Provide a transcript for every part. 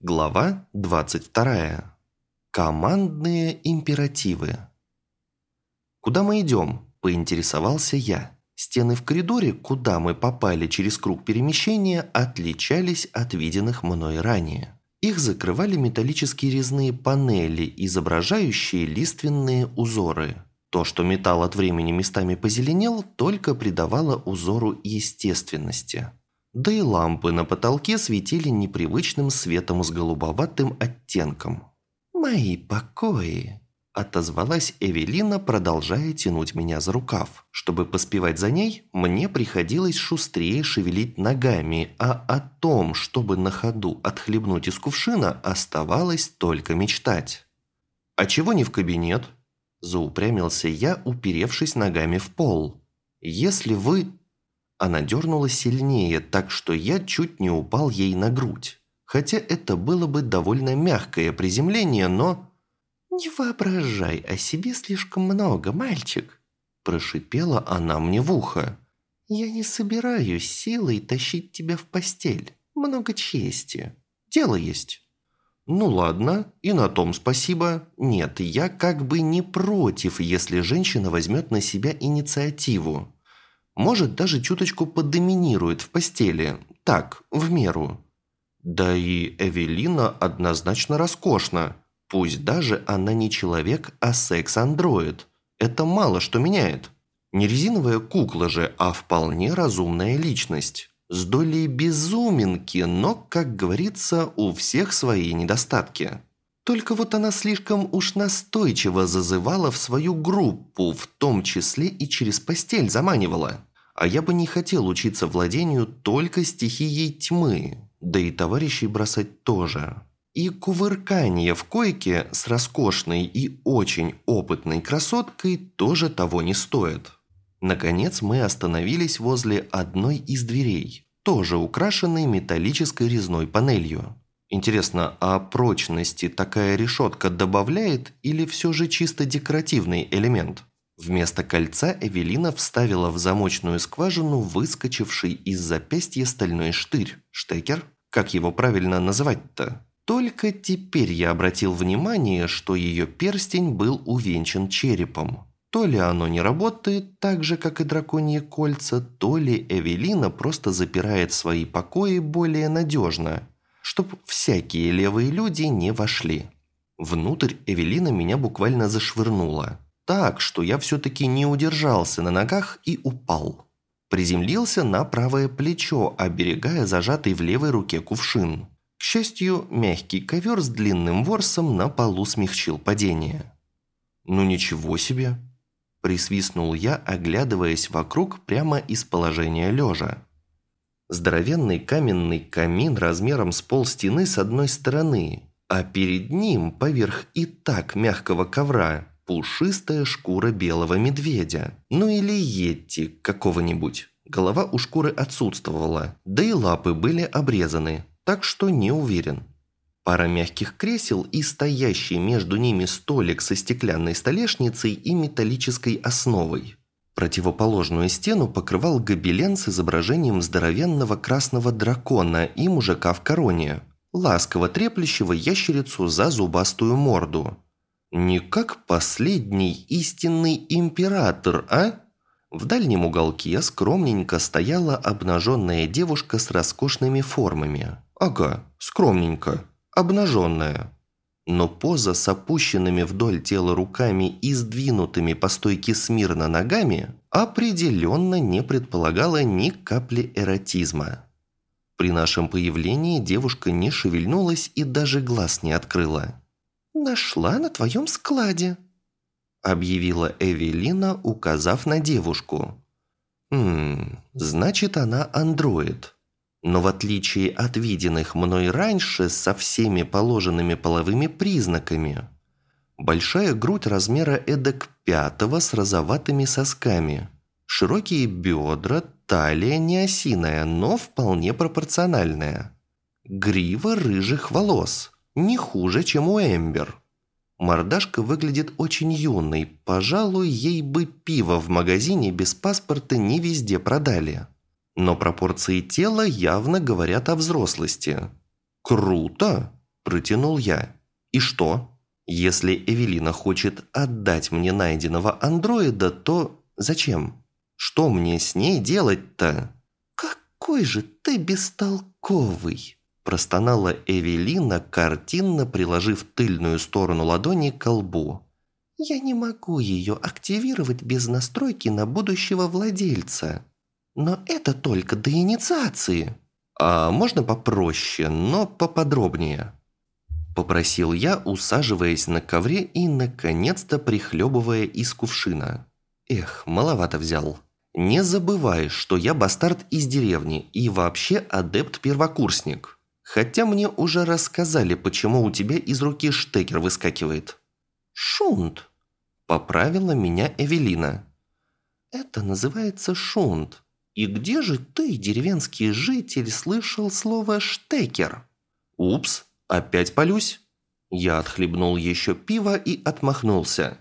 Глава 22. Командные императивы. «Куда мы идем?» – поинтересовался я. Стены в коридоре, куда мы попали через круг перемещения, отличались от виденных мной ранее. Их закрывали металлические резные панели, изображающие лиственные узоры. То, что металл от времени местами позеленел, только придавало узору естественности да и лампы на потолке светили непривычным светом с голубоватым оттенком. «Мои покои», – отозвалась Эвелина, продолжая тянуть меня за рукав. Чтобы поспевать за ней, мне приходилось шустрее шевелить ногами, а о том, чтобы на ходу отхлебнуть из кувшина, оставалось только мечтать. «А чего не в кабинет?» – заупрямился я, уперевшись ногами в пол. «Если вы...» Она дернула сильнее, так что я чуть не упал ей на грудь. Хотя это было бы довольно мягкое приземление, но... «Не воображай о себе слишком много, мальчик», – прошипела она мне в ухо. «Я не собираюсь силой тащить тебя в постель. Много чести. Дело есть». «Ну ладно, и на том спасибо. Нет, я как бы не против, если женщина возьмет на себя инициативу. Может, даже чуточку подоминирует в постели. Так, в меру. Да и Эвелина однозначно роскошна. Пусть даже она не человек, а секс-андроид. Это мало что меняет. Не резиновая кукла же, а вполне разумная личность. С долей безуминки, но, как говорится, у всех свои недостатки. Только вот она слишком уж настойчиво зазывала в свою группу, в том числе и через постель заманивала. А я бы не хотел учиться владению только стихией тьмы, да и товарищей бросать тоже. И кувыркание в койке с роскошной и очень опытной красоткой тоже того не стоит. Наконец мы остановились возле одной из дверей, тоже украшенной металлической резной панелью. Интересно, а прочности такая решетка добавляет или все же чисто декоративный элемент? Вместо кольца Эвелина вставила в замочную скважину выскочивший из запястья стальной штырь. Штекер? Как его правильно называть-то? Только теперь я обратил внимание, что ее перстень был увенчан черепом. То ли оно не работает так же, как и драконьи кольца, то ли Эвелина просто запирает свои покои более надежно, чтобы всякие левые люди не вошли. Внутрь Эвелина меня буквально зашвырнула так, что я все-таки не удержался на ногах и упал. Приземлился на правое плечо, оберегая зажатый в левой руке кувшин. К счастью, мягкий ковер с длинным ворсом на полу смягчил падение. «Ну ничего себе!» – присвистнул я, оглядываясь вокруг прямо из положения лежа. Здоровенный каменный камин размером с пол стены с одной стороны, а перед ним, поверх и так мягкого ковра, пушистая шкура белого медведя. Ну или йетти какого-нибудь. Голова у шкуры отсутствовала, да и лапы были обрезаны, так что не уверен. Пара мягких кресел и стоящий между ними столик со стеклянной столешницей и металлической основой. Противоположную стену покрывал гобелен с изображением здоровенного красного дракона и мужика в короне, ласково треплющего ящерицу за зубастую морду. Не как последний истинный император, а? В дальнем уголке скромненько стояла обнаженная девушка с роскошными формами. Ага, скромненько, обнаженная. Но поза с опущенными вдоль тела руками и сдвинутыми по стойке смирно ногами определенно не предполагала ни капли эротизма. При нашем появлении девушка не шевельнулась и даже глаз не открыла. «Нашла на твоем складе», – объявила Эвелина, указав на девушку. «Хм, значит, она андроид. Но в отличие от виденных мной раньше со всеми положенными половыми признаками. Большая грудь размера эдак пятого с розоватыми сосками. Широкие бедра, талия не осиная, но вполне пропорциональная. Грива рыжих волос – не хуже, чем у Эмбер. Мордашка выглядит очень юной. Пожалуй, ей бы пиво в магазине без паспорта не везде продали. Но пропорции тела явно говорят о взрослости. Круто! Протянул я. И что? Если Эвелина хочет отдать мне найденного андроида, то зачем? Что мне с ней делать-то? Какой же ты бестолковый! Простонала Эвелина, картинно приложив тыльную сторону ладони к колбу. «Я не могу ее активировать без настройки на будущего владельца. Но это только до инициации. А можно попроще, но поподробнее?» Попросил я, усаживаясь на ковре и, наконец-то, прихлебывая из кувшина. Эх, маловато взял. Не забывай, что я бастард из деревни и вообще адепт-первокурсник. Хотя мне уже рассказали, почему у тебя из руки штекер выскакивает. Шунт. Поправила меня Эвелина. Это называется шунт. И где же ты, деревенский житель, слышал слово «штекер»? Упс, опять полюсь. Я отхлебнул еще пиво и отмахнулся.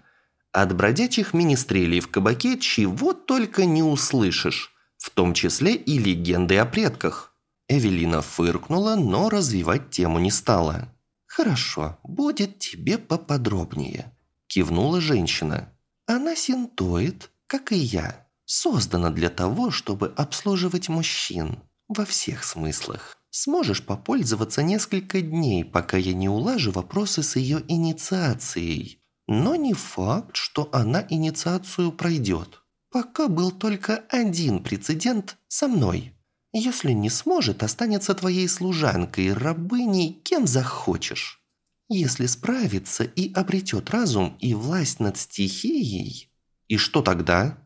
От бродячих министрелей в кабаке чего только не услышишь, в том числе и легенды о предках. Эвелина фыркнула, но развивать тему не стала. «Хорошо, будет тебе поподробнее», – кивнула женщина. «Она синтоид, как и я создана для того, чтобы обслуживать мужчин во всех смыслах. Сможешь попользоваться несколько дней, пока я не улажу вопросы с ее инициацией. Но не факт, что она инициацию пройдет. Пока был только один прецедент со мной. Если не сможет, останется твоей служанкой, рабыней, кем захочешь. Если справится и обретет разум и власть над стихией... И что тогда?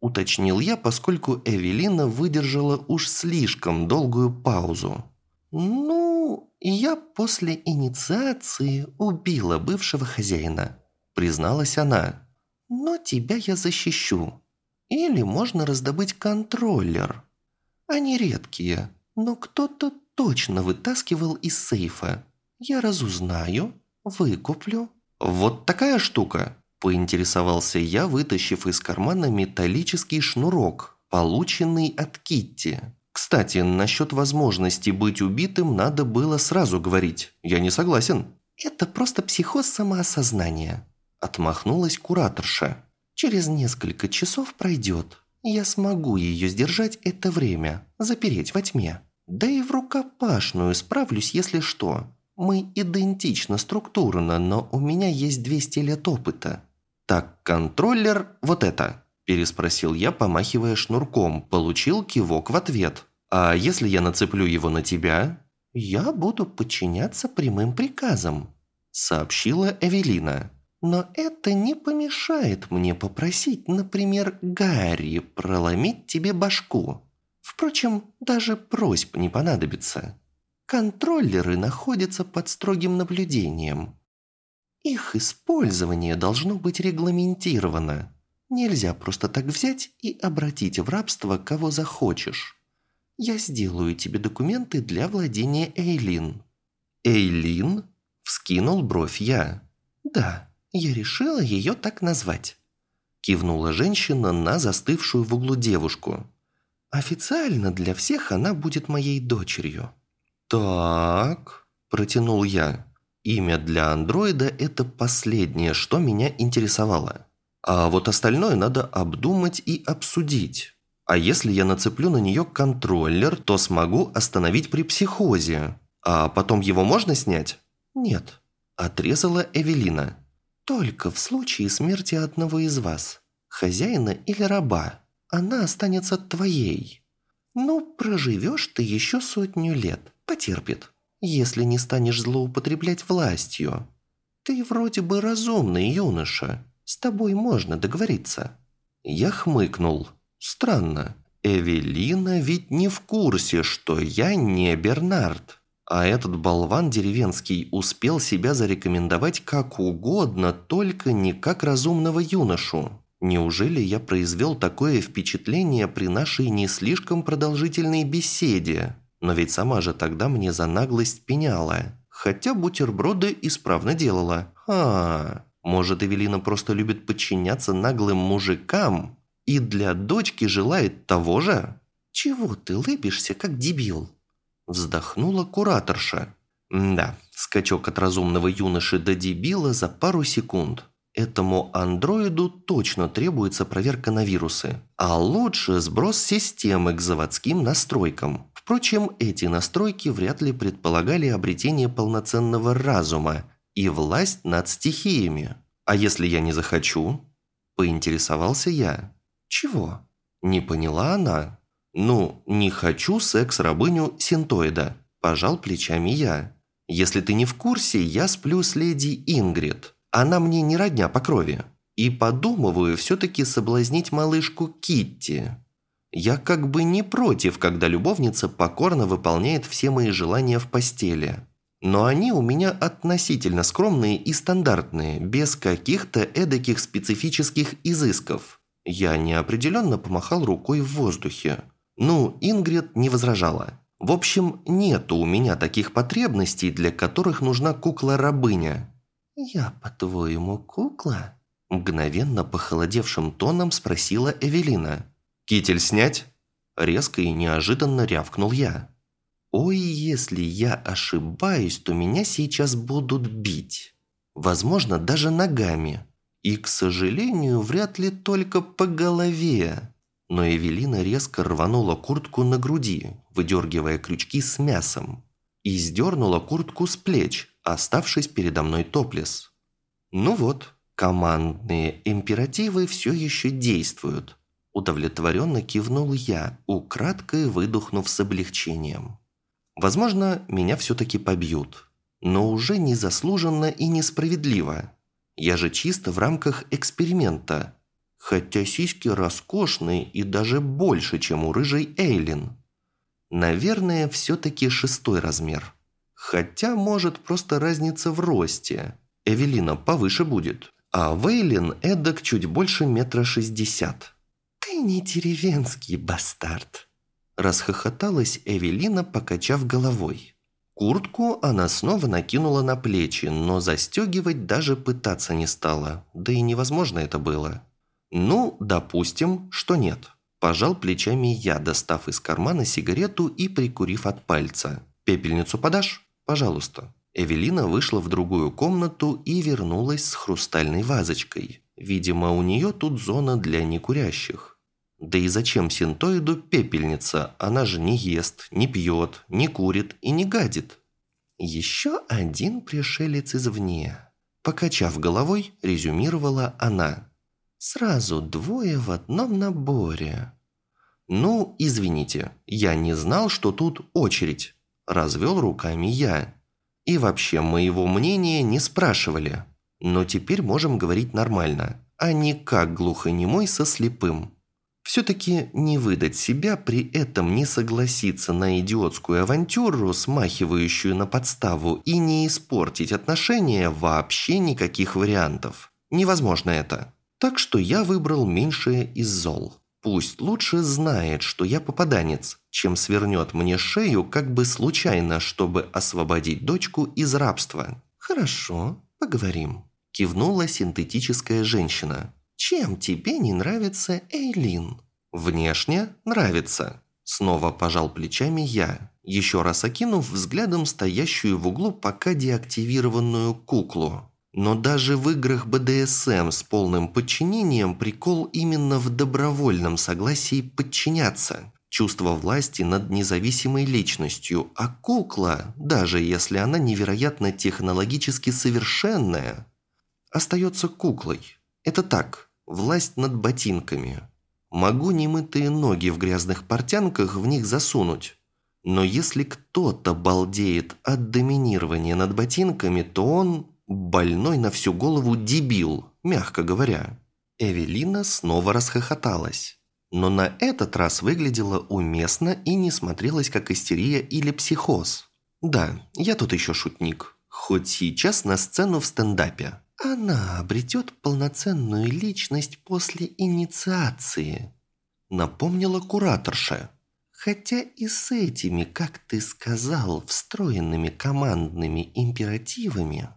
уточнил я, поскольку Эвелина выдержала уж слишком долгую паузу. «Ну, я после инициации убила бывшего хозяина», – призналась она. «Но тебя я защищу. Или можно раздобыть контроллер. Они редкие, но кто-то точно вытаскивал из сейфа. Я разузнаю, выкуплю». «Вот такая штука», Поинтересовался я, вытащив из кармана металлический шнурок, полученный от Китти. Кстати, насчет возможности быть убитым надо было сразу говорить. Я не согласен. Это просто психоз самоосознания. Отмахнулась кураторша. Через несколько часов пройдет. Я смогу ее сдержать это время, запереть во тьме. Да и в рукопашную справлюсь, если что. Мы идентично структурно, но у меня есть 200 лет опыта. «Так, контроллер, вот это?» – переспросил я, помахивая шнурком. Получил кивок в ответ. «А если я нацеплю его на тебя?» «Я буду подчиняться прямым приказам», – сообщила Эвелина. «Но это не помешает мне попросить, например, Гарри проломить тебе башку. Впрочем, даже просьб не понадобится. Контроллеры находятся под строгим наблюдением». Их использование должно быть регламентировано. Нельзя просто так взять и обратить в рабство кого захочешь. Я сделаю тебе документы для владения Эйлин». «Эйлин?» – вскинул бровь я. «Да, я решила ее так назвать». Кивнула женщина на застывшую в углу девушку. «Официально для всех она будет моей дочерью». «Так», – протянул я. Имя для андроида – это последнее, что меня интересовало. А вот остальное надо обдумать и обсудить. А если я нацеплю на нее контроллер, то смогу остановить при психозе. А потом его можно снять? Нет. Отрезала Эвелина. Только в случае смерти одного из вас. Хозяина или раба. Она останется твоей. Ну, проживешь ты еще сотню лет. Потерпит если не станешь злоупотреблять властью. Ты вроде бы разумный юноша, с тобой можно договориться». Я хмыкнул. «Странно, Эвелина ведь не в курсе, что я не Бернард. А этот болван деревенский успел себя зарекомендовать как угодно, только не как разумного юношу. Неужели я произвел такое впечатление при нашей не слишком продолжительной беседе?» Но ведь сама же тогда мне за наглость пеняла. Хотя бутерброды исправно делала. А, может, Эвелина просто любит подчиняться наглым мужикам и для дочки желает того же? Чего ты лыбишься, как дебил? Вздохнула кураторша. Да, Скачок от разумного юноши до дебила за пару секунд. Этому андроиду точно требуется проверка на вирусы. А лучше сброс системы к заводским настройкам. Впрочем, эти настройки вряд ли предполагали обретение полноценного разума и власть над стихиями. А если я не захочу? Поинтересовался я. Чего? Не поняла она. Ну, не хочу секс-рабыню синтоида. Пожал плечами я. Если ты не в курсе, я сплю с леди Ингрид. Она мне не родня по крови. И подумываю все-таки соблазнить малышку Китти. Я как бы не против, когда любовница покорно выполняет все мои желания в постели. Но они у меня относительно скромные и стандартные, без каких-то эдаких специфических изысков. Я неопределенно помахал рукой в воздухе. Ну, Ингрид не возражала. В общем, нету у меня таких потребностей, для которых нужна кукла-рабыня. «Я, по-твоему, кукла?» Мгновенно похолодевшим тоном спросила Эвелина. «Китель снять?» Резко и неожиданно рявкнул я. «Ой, если я ошибаюсь, то меня сейчас будут бить. Возможно, даже ногами. И, к сожалению, вряд ли только по голове». Но Эвелина резко рванула куртку на груди, выдергивая крючки с мясом. И сдернула куртку с плеч, оставшись передо мной топлес. Ну вот, командные императивы все еще действуют. Удовлетворенно кивнул я, украдкой выдохнув с облегчением. Возможно, меня все-таки побьют. Но уже незаслуженно и несправедливо. Я же чисто в рамках эксперимента. Хотя сиськи роскошные и даже больше, чем у рыжей Эйлин. Наверное, все-таки шестой размер. Хотя, может, просто разница в росте. Эвелина повыше будет, а Вейлин эдак чуть больше метра шестьдесят. «Ты не деревенский бастард!» Расхохоталась Эвелина, покачав головой. Куртку она снова накинула на плечи, но застегивать даже пытаться не стала. Да и невозможно это было. «Ну, допустим, что нет». Пожал плечами я, достав из кармана сигарету и прикурив от пальца. «Пепельницу подашь?» «Пожалуйста». Эвелина вышла в другую комнату и вернулась с хрустальной вазочкой. Видимо, у нее тут зона для некурящих. Да и зачем синтоиду пепельница? Она же не ест, не пьет, не курит и не гадит. Еще один пришелец извне. Покачав головой, резюмировала она. Сразу двое в одном наборе. Ну, извините, я не знал, что тут очередь. Развел руками я. И вообще, моего мнения не спрашивали. Но теперь можем говорить нормально, а не как глухонемой со слепым. Все-таки не выдать себя, при этом не согласиться на идиотскую авантюру, смахивающую на подставу, и не испортить отношения вообще никаких вариантов. Невозможно это. Так что я выбрал меньшее из зол. Пусть лучше знает, что я попаданец, чем свернет мне шею как бы случайно, чтобы освободить дочку из рабства. «Хорошо, поговорим», – кивнула синтетическая женщина. «Чем тебе не нравится Эйлин?» «Внешне нравится», – снова пожал плечами я, еще раз окинув взглядом стоящую в углу пока деактивированную куклу. Но даже в играх БДСМ с полным подчинением прикол именно в добровольном согласии подчиняться. Чувство власти над независимой личностью, а кукла, даже если она невероятно технологически совершенная, остается куклой. Это так, власть над ботинками. Могу немытые ноги в грязных портянках в них засунуть. Но если кто-то балдеет от доминирования над ботинками, то он Больной на всю голову дебил, мягко говоря. Эвелина снова расхохоталась. Но на этот раз выглядела уместно и не смотрелась как истерия или психоз. Да, я тут еще шутник. Хоть сейчас на сцену в стендапе. Она обретет полноценную личность после инициации. Напомнила кураторша. Хотя и с этими, как ты сказал, встроенными командными императивами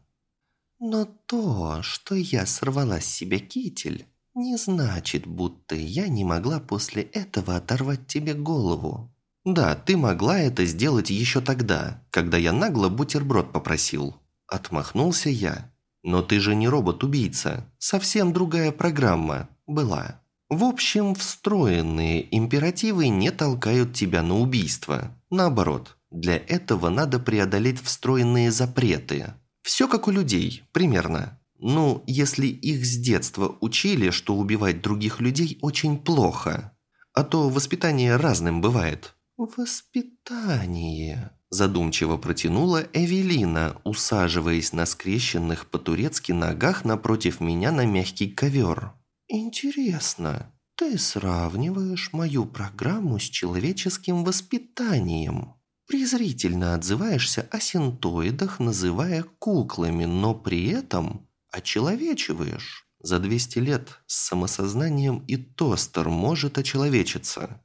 но то, что я сорвала с себя китель, не значит, будто я не могла после этого оторвать тебе голову. Да, ты могла это сделать еще тогда, когда я нагло бутерброд попросил. Отмахнулся я. Но ты же не робот-убийца. Совсем другая программа была. В общем, встроенные императивы не толкают тебя на убийство. Наоборот, для этого надо преодолеть встроенные запреты. Все как у людей, примерно. Ну, если их с детства учили, что убивать других людей очень плохо. А то воспитание разным бывает. «Воспитание», – задумчиво протянула Эвелина, усаживаясь на скрещенных по-турецки ногах напротив меня на мягкий ковер. «Интересно, ты сравниваешь мою программу с человеческим воспитанием?» Презрительно отзываешься о синтоидах, называя куклами, но при этом очеловечиваешь. За 200 лет с самосознанием и тостер может очеловечиться.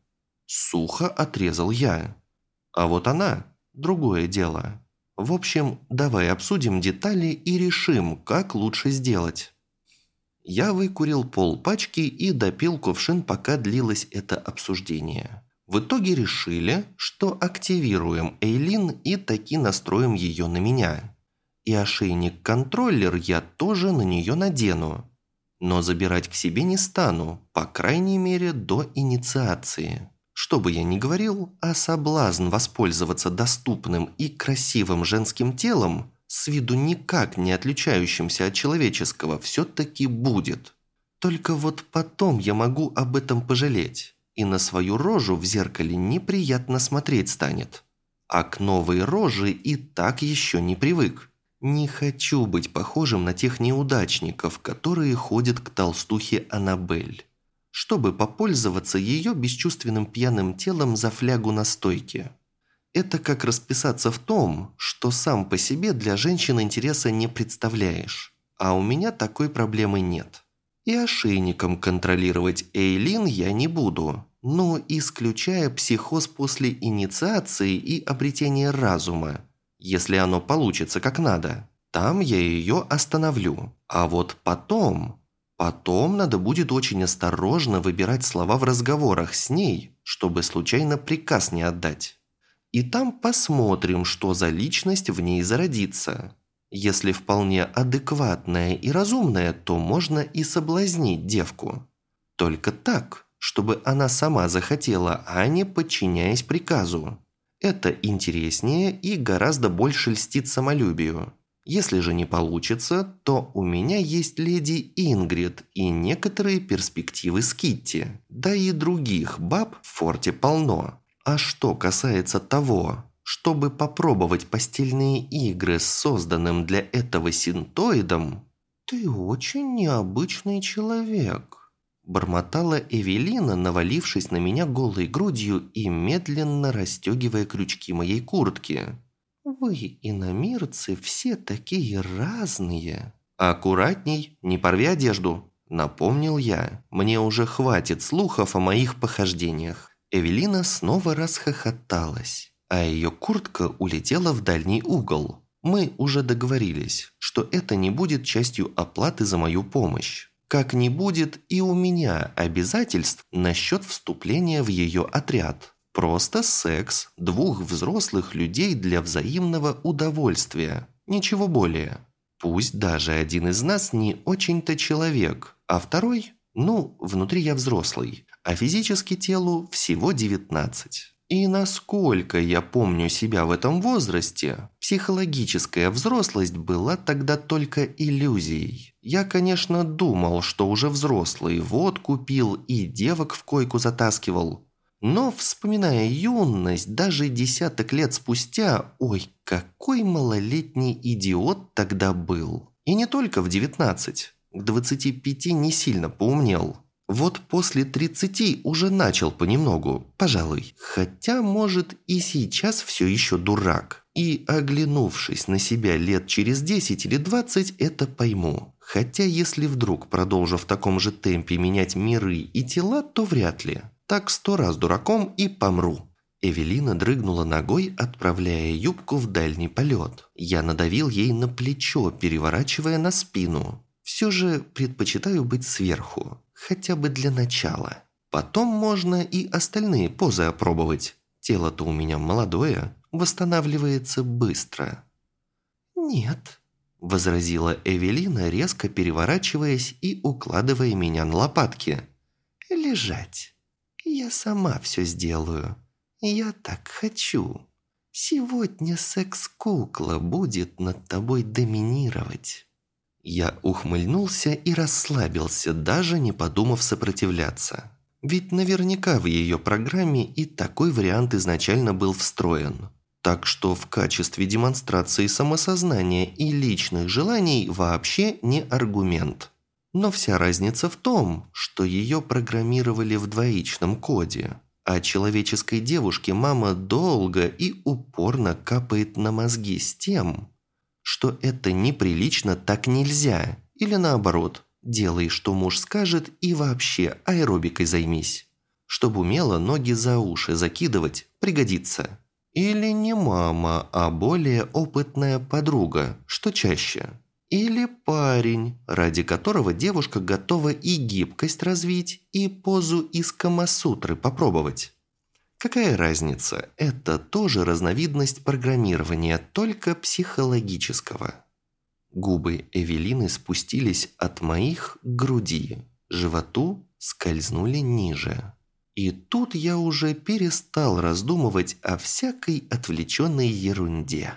Сухо отрезал я. А вот она – другое дело. В общем, давай обсудим детали и решим, как лучше сделать. Я выкурил пол пачки и допил кувшин, пока длилось это обсуждение. В итоге решили, что активируем Эйлин и таки настроим ее на меня. И ошейник-контроллер я тоже на нее надену. Но забирать к себе не стану, по крайней мере, до инициации. Что бы я ни говорил, а соблазн воспользоваться доступным и красивым женским телом, с виду никак не отличающимся от человеческого, все-таки будет. Только вот потом я могу об этом пожалеть, и на свою рожу в зеркале неприятно смотреть станет. А к новой роже и так еще не привык. Не хочу быть похожим на тех неудачников, которые ходят к толстухе Аннабель чтобы попользоваться ее бесчувственным пьяным телом за флягу на стойке. Это как расписаться в том, что сам по себе для женщин интереса не представляешь. А у меня такой проблемы нет. И ошейником контролировать Эйлин я не буду, но исключая психоз после инициации и обретения разума, если оно получится как надо. Там я ее остановлю. А вот потом Потом надо будет очень осторожно выбирать слова в разговорах с ней, чтобы случайно приказ не отдать. И там посмотрим, что за личность в ней зародится. Если вполне адекватная и разумная, то можно и соблазнить девку. Только так, чтобы она сама захотела, а не подчиняясь приказу. Это интереснее и гораздо больше льстит самолюбию. Если же не получится, то у меня есть леди Ингрид и некоторые перспективы с Китти. Да и других баб в форте полно. А что касается того, чтобы попробовать постельные игры с созданным для этого синтоидом, «Ты очень необычный человек», – бормотала Эвелина, навалившись на меня голой грудью и медленно расстегивая крючки моей куртки. «Вы, иномирцы, все такие разные!» «Аккуратней, не порви одежду!» Напомнил я. Мне уже хватит слухов о моих похождениях. Эвелина снова расхохоталась, а ее куртка улетела в дальний угол. Мы уже договорились, что это не будет частью оплаты за мою помощь. Как не будет и у меня обязательств насчет вступления в ее отряд. Просто секс двух взрослых людей для взаимного удовольствия. Ничего более. Пусть даже один из нас не очень-то человек, а второй, ну, внутри я взрослый, а физически телу всего 19. И насколько я помню себя в этом возрасте, психологическая взрослость была тогда только иллюзией. Я, конечно, думал, что уже взрослый, вот купил и девок в койку затаскивал, но, вспоминая юность, даже десяток лет спустя, ой, какой малолетний идиот тогда был. И не только в 19, к 25 не сильно поумнел. Вот после 30 уже начал понемногу, пожалуй. Хотя, может, и сейчас все еще дурак. И, оглянувшись на себя лет через 10 или 20, это пойму. Хотя, если вдруг продолжу в таком же темпе менять миры и тела, то вряд ли. Так сто раз дураком и помру». Эвелина дрыгнула ногой, отправляя юбку в дальний полет. Я надавил ей на плечо, переворачивая на спину. Все же предпочитаю быть сверху, хотя бы для начала. Потом можно и остальные позы опробовать. Тело-то у меня молодое, восстанавливается быстро». «Нет», – возразила Эвелина, резко переворачиваясь и укладывая меня на лопатки. «Лежать. Я сама все сделаю. Я так хочу. Сегодня секс-кукла будет над тобой доминировать». Я ухмыльнулся и расслабился, даже не подумав сопротивляться. Ведь наверняка в ее программе и такой вариант изначально был встроен. Так что в качестве демонстрации самосознания и личных желаний вообще не аргумент. Но вся разница в том, что ее программировали в двоичном коде, а человеческой девушке мама долго и упорно капает на мозги с тем, что это неприлично, так нельзя, или наоборот, делай, что муж скажет и вообще аэробикой займись. Чтобы умело ноги за уши закидывать, пригодится. Или не мама, а более опытная подруга, что чаще. Или парень, ради которого девушка готова и гибкость развить, и позу из Камасутры попробовать. Какая разница, это тоже разновидность программирования, только психологического. Губы Эвелины спустились от моих к груди, животу скользнули ниже. И тут я уже перестал раздумывать о всякой отвлеченной ерунде.